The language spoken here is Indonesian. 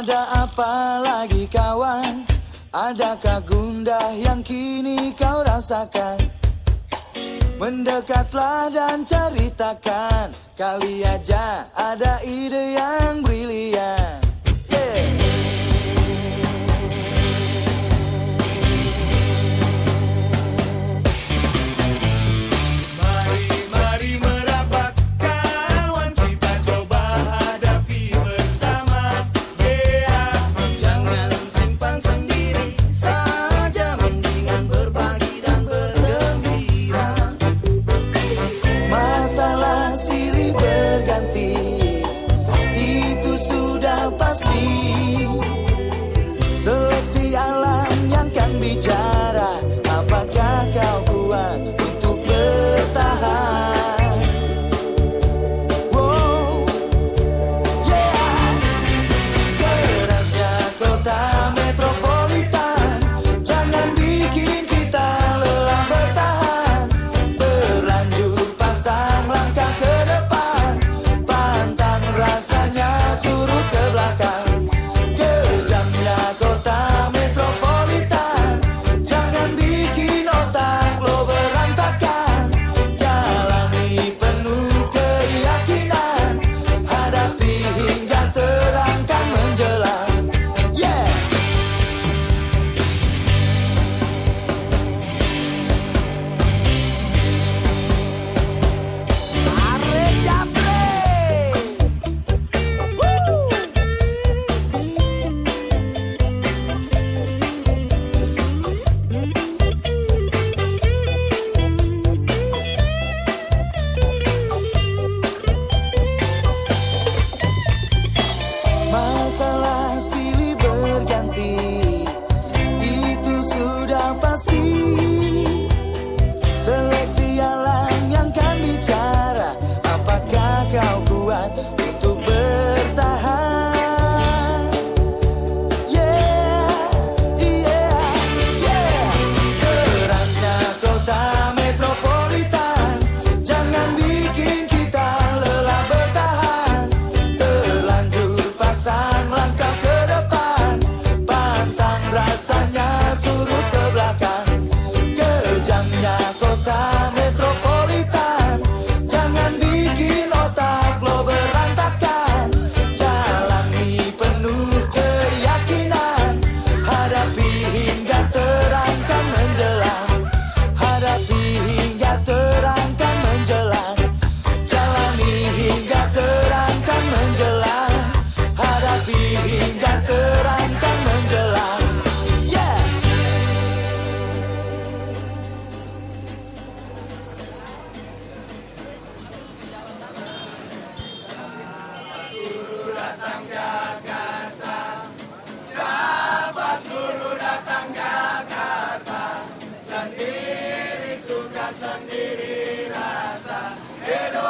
Ada apa lagi kawan? Adakah gundah yang kini kau rasakan? Mendekatlah dan ceritakan Kali aja ada ide yang brilian lá datang Jakarta. Siapa suruh datang Jakarta? Sendiri suka sendiri rasa. Edo,